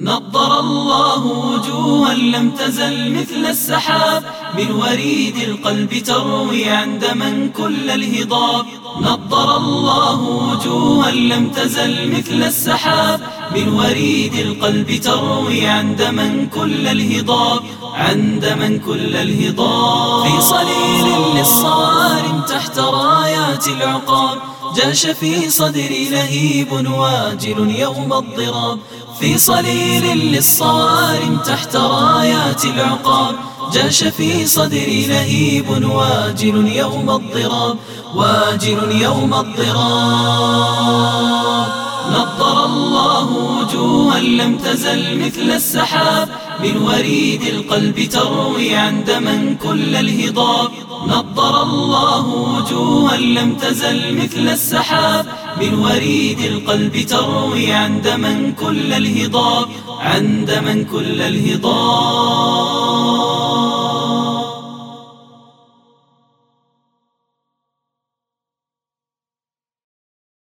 نضر الله وجوها لم تزل مثل السحاب. من وريد القلب تروي عند من كل الهضاب. نضر الله وجوها لم تزل مثل السحاب. من وريد القلب تروي عند من كل الهضاب. عند من كل الهضاب. في صليل للصوارم تحت رايات العقاب. جاش في صدري لهيب واجل يوم الضراب. في صليل للصوارم تحت رايات العقاب. جاش في صدري لهيب واجل يوم الضراب. واجل يوم الضراب. نضر الله وجوها لم تزل مثل السحاب من وريد القلب تروي عند من كل الهضاب. نضر الله وجوها لم تزل مثل السحاب من وريد القلب تروي عند من كل الهضاب. عند من كل الهضاب.